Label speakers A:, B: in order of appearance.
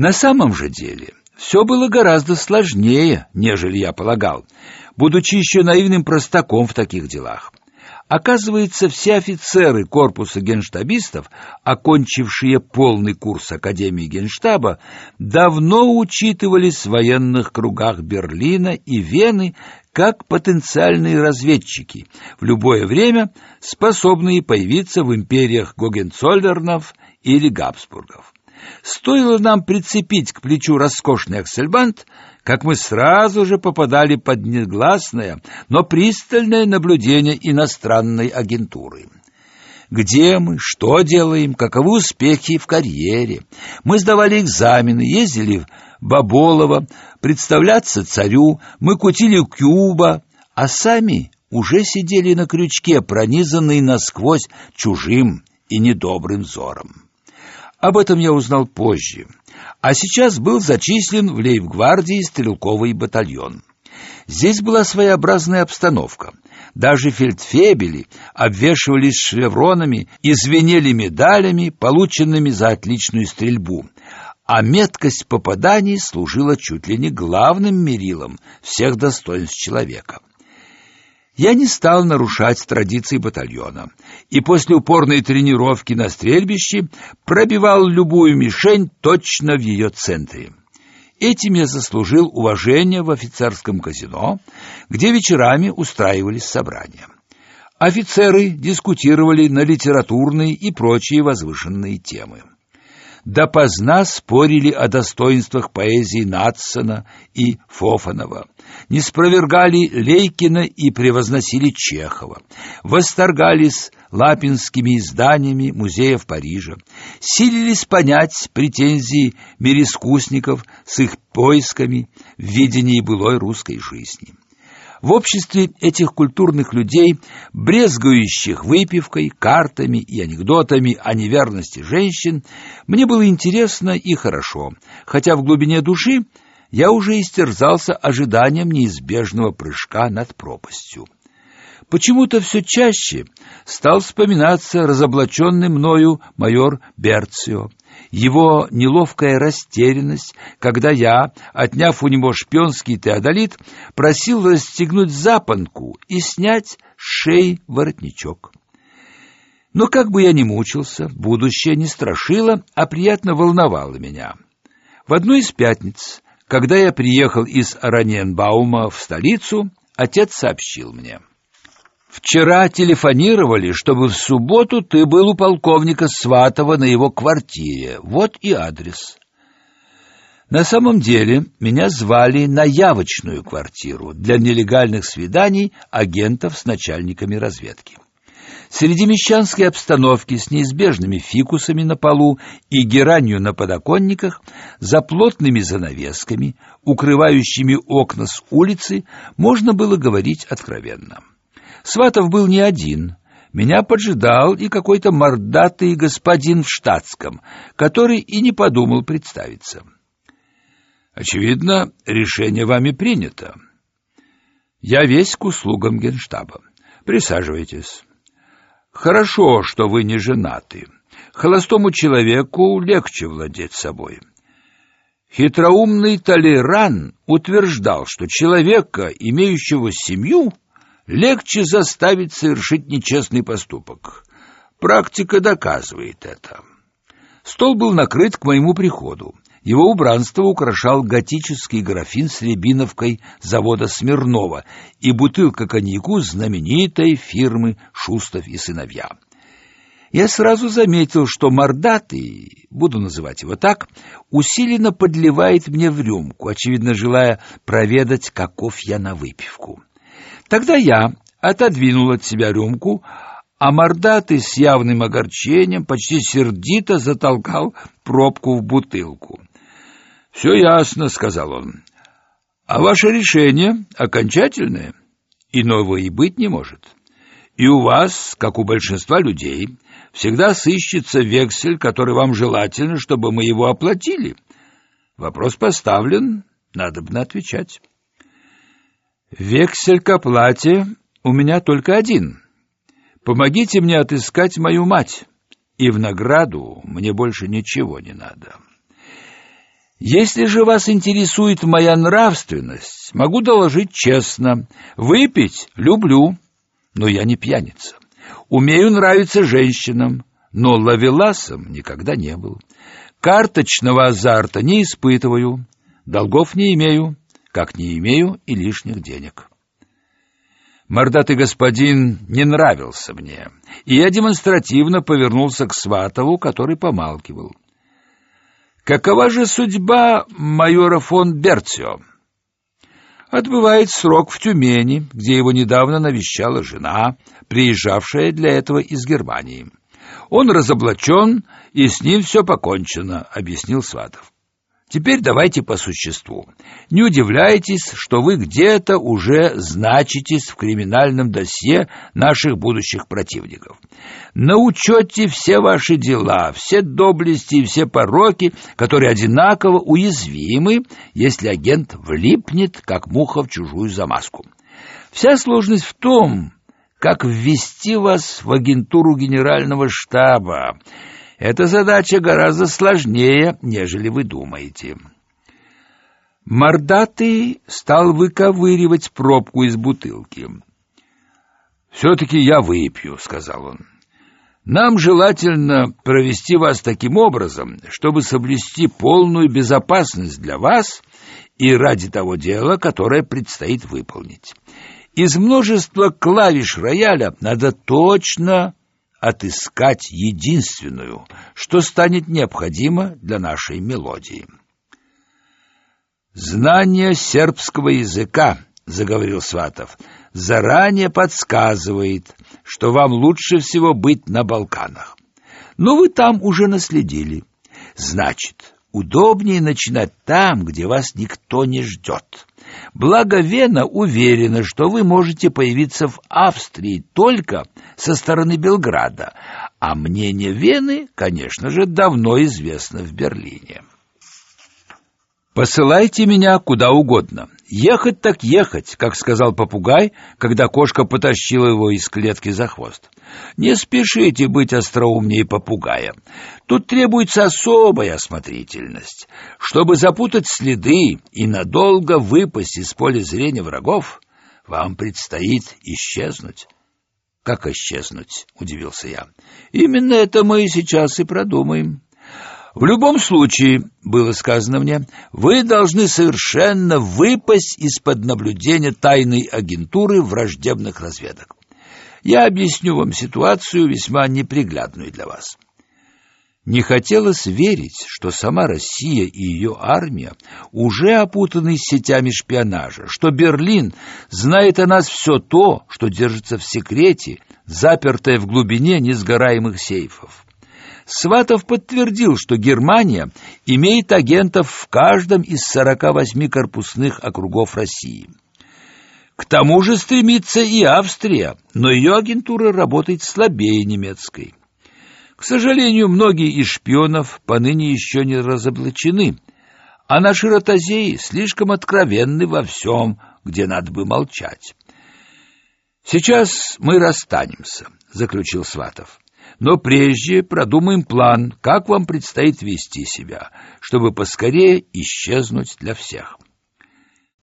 A: На самом же деле все было гораздо сложнее, нежели я полагал, будучи еще наивным простаком в таких делах. Оказывается, все офицеры корпуса генштабистов, окончившие полный курс Академии Генштаба, давно учитывались в военных кругах Берлина и Вены как потенциальные разведчики, в любое время способные появиться в империях Гогенцоллернов или Габсбургов. Стоило нам прицепить к плечу роскошный аксельбант, как мы сразу же попадали под негласное, но пристальное наблюдение иностранной агентуры. Где мы, что делаем, каковы успехи в карьере. Мы сдавали экзамены, ездили в Баболово, представляться царю, мы кутили Кюба, а сами уже сидели на крючке, пронизанные насквозь чужим и недобрым взором. Об этом я узнал позже, а сейчас был зачислен в лейб-гвардии стрелковый батальон. Здесь была своеобразная обстановка. Даже фельдфебели обвешивались шевронами и звенели медалями, полученными за отличную стрельбу. А меткость попаданий служила чуть ли не главным мерилом всех достоинств человека. Я не стал нарушать традиции батальона и после упорной тренировки на стрельбище пробивал любую мишень точно в ее центре. Этим я заслужил уважение в офицерском казино, где вечерами устраивались собрания. Офицеры дискутировали на литературные и прочие возвышенные темы допоздна спорили о достоинствах поэзии Надсона и Фофанова, не спровергали Лейкина и превозносили Чехова, восторгались лапинскими изданиями музеев Парижа, силились понять претензии мирискусников с их поисками в видении былой русской жизни. В обществе этих культурных людей, брезгующих выпивкой, картами и анекдотами о неверности женщин, мне было интересно и хорошо, хотя в глубине души я уже истерзался ожиданием неизбежного прыжка над пропастью. Почему-то все чаще стал вспоминаться разоблаченный мною майор Берцио, его неловкая растерянность, когда я, отняв у него шпионский теодолит, просил расстегнуть запонку и снять с шеи воротничок. Но как бы я ни мучился, будущее не страшило, а приятно волновало меня. В одну из пятниц, когда я приехал из Раненбаума в столицу, отец сообщил мне — Вчера телефонировали, чтобы в субботу ты был у полковника Сватова на его квартире. Вот и адрес. На самом деле меня звали на явочную квартиру для нелегальных свиданий агентов с начальниками разведки. Среди мещанской обстановки с неизбежными фикусами на полу и геранью на подоконниках, за плотными занавесками, укрывающими окна с улицы, можно было говорить откровенно. Сватов был не один. Меня поджидал и какой-то мордатый господин в штатском, который и не подумал представиться. Очевидно, решение вами принято. Я весь к услугам Генштаба. Присаживайтесь. Хорошо, что вы не женаты. Холостому человеку легче владеть собой. Хитроумный Толеран утверждал, что человека, имеющего семью, легче заставить совершить нечестный поступок. Практика доказывает это. Стол был накрыт к моему приходу. Его убранство украшал готический графин с рябиновкой завода Смирнова и бутылка коньяку знаменитой фирмы Шустов и сыновья. Я сразу заметил, что мордатый, буду называть его так, усиленно подливает мне в рюмку, очевидно желая проведать, каков я на выпивку. Тогда я отодвинул от себя рюмку, а мордатый с явным огорчением почти сердито затолкал пробку в бутылку. — Все ясно, — сказал он. — А ваше решение окончательное? Иного и быть не может. И у вас, как у большинства людей, всегда сыщется вексель, который вам желательно, чтобы мы его оплатили. Вопрос поставлен, надо бы отвечать. Вексель к оплате у меня только один. Помогите мне отыскать мою мать, и в награду мне больше ничего не надо. Если же вас интересует моя нравственность, могу доложить честно. Выпить люблю, но я не пьяница. Умею нравиться женщинам, но ловеласом никогда не был. Карточного азарта не испытываю, долгов не имею, как не имею и лишних денег. Мордатый господин не нравился мне, и я демонстративно повернулся к Сватову, который помалкивал. Какова же судьба майора фон Берцио? Отбывает срок в Тюмени, где его недавно навещала жена, приезжавшая для этого из Германии. Он разоблачен, и с ним все покончено, объяснил Сватов. Теперь давайте по существу. Не удивляйтесь, что вы где-то уже значитесь в криминальном досье наших будущих противников. На учете все ваши дела, все доблести и все пороки, которые одинаково уязвимы, если агент влипнет, как муха в чужую замазку. Вся сложность в том, как ввести вас в агентуру генерального штаба, эта задача гораздо сложнее, нежели вы думаете. Мордатый стал выковыривать пробку из бутылки. «Все-таки я выпью», — сказал он. «Нам желательно провести вас таким образом, чтобы соблюсти полную безопасность для вас и ради того дела, которое предстоит выполнить. Из множества клавиш рояля надо точно отыскать единственную, что станет необходимо для нашей мелодии. Знание сербского языка, заговорил Сватов, заранее подсказывает, что вам лучше всего быть на Балканах. Но вы там уже наследили. Значит, удобнее начинать там, где вас никто не ждет. Благо уверена, что вы можете появиться в Австрии только со стороны Белграда, а мнение Вены, конечно же, давно известно в Берлине. Посылайте меня куда угодно. Ехать так ехать, как сказал попугай, когда кошка потащила его из клетки за хвост. Не спешите быть остроумнее попугая. Тут требуется особая осмотрительность. Чтобы запутать следы и надолго выпасть из поля зрения врагов, вам предстоит исчезнуть. Как исчезнуть? удивился я. Именно это мы и сейчас и продумаем. В любом случае, было сказано мне, вы должны совершенно выпасть из-под наблюдения тайной агентуры враждебных разведок. Я объясню вам ситуацию весьма неприглядную для вас. Не хотелось верить, что сама Россия и ее армия уже опутаны сетями шпионажа, что Берлин знает о нас все то, что держится в секрете, запертое в глубине несгораемых сейфов. Сватов подтвердил, что Германия имеет агентов в каждом из 48 корпусных округов России. К тому же стремится и Австрия, но ее агентура работает слабее немецкой. К сожалению, многие из шпионов поныне еще не разоблачены, а наши ротозеи слишком откровенны во всем, где надо бы молчать. Сейчас мы расстанемся, заключил Сватов. Но прежде продумаем план, как вам предстоит вести себя, чтобы поскорее исчезнуть для всех.